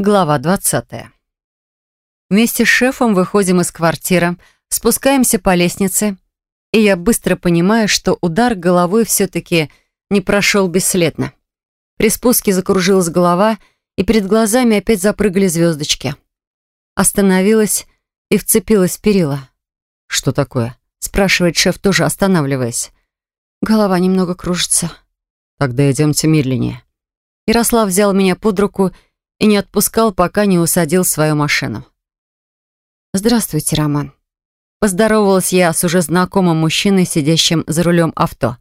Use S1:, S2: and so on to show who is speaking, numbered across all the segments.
S1: Глава 20. Вместе с шефом выходим из квартиры, спускаемся по лестнице, и я быстро понимаю, что удар головой все-таки не прошел бесследно. При спуске закружилась голова, и перед глазами опять запрыгали звездочки. Остановилась и вцепилась в перила. «Что такое?» — спрашивает шеф, тоже останавливаясь. Голова немного кружится. «Тогда идемте медленнее». Ярослав взял меня под руку и и не отпускал, пока не усадил свою машину. «Здравствуйте, Роман». Поздоровалась я с уже знакомым мужчиной, сидящим за рулем авто.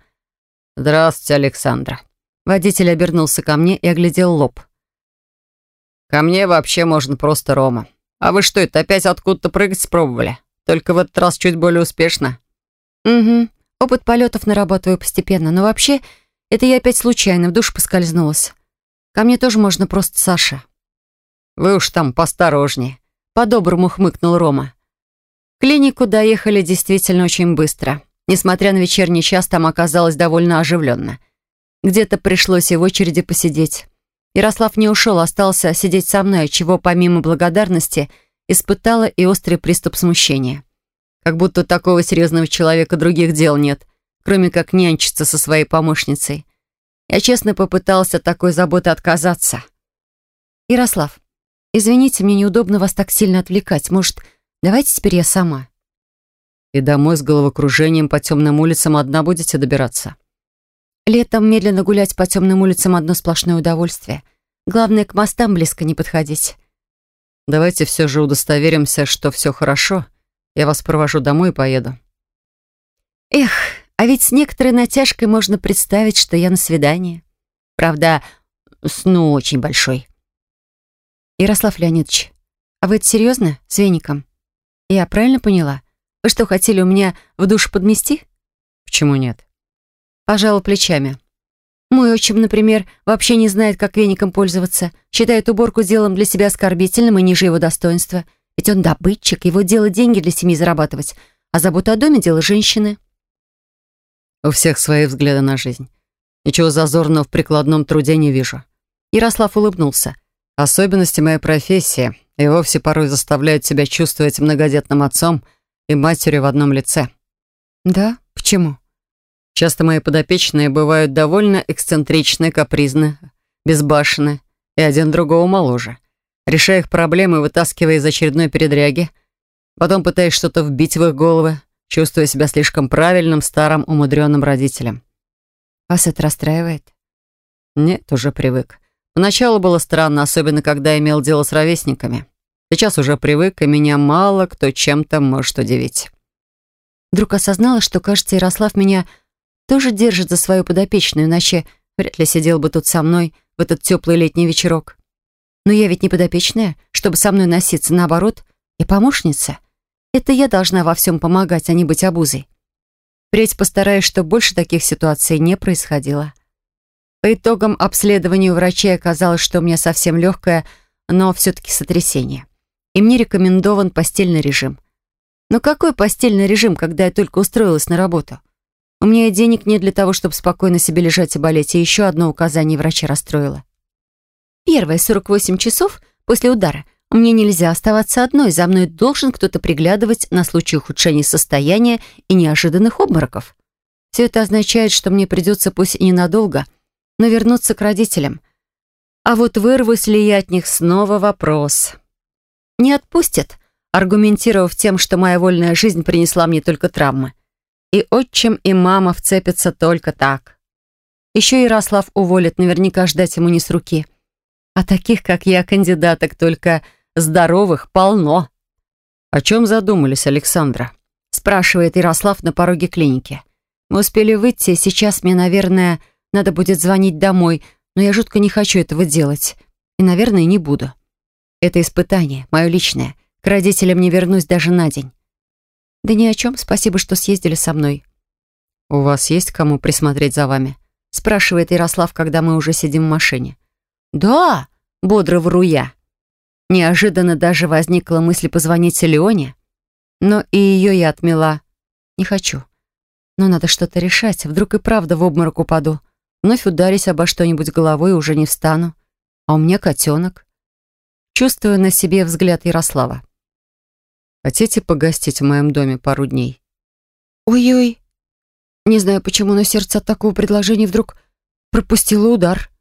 S2: «Здравствуйте, Александра».
S1: Водитель обернулся ко мне и оглядел лоб.
S2: «Ко мне вообще можно просто Рома. А вы что это, опять откуда-то прыгать спробовали? Только в этот раз чуть более успешно?»
S1: «Угу. Опыт полетов нарабатываю постепенно. Но вообще, это я опять случайно в душ поскользнулась. Ко мне тоже можно просто Саша».
S2: «Вы уж там посторожнее», —
S1: по-доброму хмыкнул Рома. В клинику доехали действительно очень быстро. Несмотря на вечерний час, там оказалось довольно оживленно. Где-то пришлось и в очереди посидеть. Ярослав не ушел, остался сидеть со мной, чего, помимо благодарности, испытала и острый приступ смущения. Как будто такого серьезного человека других дел нет, кроме как нянчиться со своей помощницей. Я честно попытался от такой заботы отказаться. «Ярослав, извините, мне неудобно вас так сильно отвлекать. Может, давайте теперь я сама?»
S2: «И домой с головокружением по темным улицам одна будете добираться?»
S1: «Летом медленно гулять по темным улицам одно сплошное удовольствие. Главное, к мостам близко не подходить».
S2: «Давайте все же удостоверимся, что все хорошо. Я вас провожу домой и поеду».
S1: «Эх, а ведь с некоторой натяжкой можно представить, что я на свидании. Правда, сну очень большой. Ярослав Леонидович, а вы это серьезно с веником? Я правильно поняла? Вы что, хотели у меня в душ подмести?
S2: Почему нет?
S1: Пожал плечами. Мой отчим, например, вообще не знает, как веником пользоваться, считает уборку делом для себя оскорбительным и ниже его достоинства. Ведь он добытчик, его дело деньги для семьи зарабатывать, а забота о доме — дело женщины.
S2: У всех свои взгляды на жизнь. Ничего зазорного в прикладном труде не вижу.
S1: Ярослав улыбнулся.
S2: Особенности моей профессии и вовсе порой заставляют себя чувствовать многодетным отцом и матерью в одном лице.
S1: Да? Почему?
S2: Часто мои подопечные бывают довольно эксцентричны, капризны, безбашенны и один другого моложе. Решая их проблемы, вытаскивая из очередной передряги, потом пытаясь что-то вбить в их головы, чувствуя себя слишком правильным, старым, умудренным родителем.
S1: Вас это расстраивает?
S2: Нет, уже привык. Поначалу было странно, особенно когда имел дело с ровесниками. Сейчас уже привык, и меня мало кто чем-то может удивить.
S1: Вдруг осознала, что, кажется, Ярослав меня тоже держит за свою подопечную, иначе вряд ли сидел бы тут со мной в этот теплый летний вечерок. Но я ведь не подопечная, чтобы со мной носиться, наоборот, я помощница. Это я должна во всем помогать, а не быть обузой. Впредь постараюсь, чтобы больше таких ситуаций не происходило. По итогам обследования у врачей оказалось, что у меня совсем легкое, но все-таки сотрясение. И мне рекомендован постельный режим. Но какой постельный режим, когда я только устроилась на работу? У меня и денег нет для того, чтобы спокойно себе лежать и болеть, и еще одно указание врача расстроило. Первые 48 часов после удара – мне нельзя оставаться одной, за мной должен кто-то приглядывать на случай ухудшения состояния и неожиданных обмороков. Все это означает, что мне придется пусть и ненадолго, но вернуться к родителям. А вот вырвусь ли я от них снова вопрос. Не отпустят, аргументировав тем, что моя вольная жизнь принесла мне только травмы. И отчим, и мама вцепятся только так. Еще Ярослав уволит, наверняка ждать ему не с руки. А таких, как я, кандидаток только Здоровых полно.
S2: О чем задумались, Александра?
S1: Спрашивает Ярослав на пороге клиники. Мы успели выйти, сейчас мне, наверное, надо будет звонить домой, но я жутко не хочу этого делать. И, наверное, не буду. Это испытание, мое личное. К родителям не вернусь даже на день. Да ни о чем, спасибо, что съездили со мной.
S2: «У вас есть кому присмотреть за вами?»
S1: спрашивает Ярослав, когда мы уже сидим в машине. «Да!» — бодро вру я. Неожиданно даже возникла мысль позвонить Леоне, но и ее я отмела. Не хочу. Но надо что-то решать, вдруг и правда в обморок упаду. Вновь ударюсь обо что-нибудь головой и уже не встану. А у меня котенок. чувствуя на себе взгляд Ярослава.
S2: «Хотите погостить в моем доме пару дней?»
S1: «Ой-ой!» Не знаю почему, но сердце от такого предложения вдруг пропустило удар.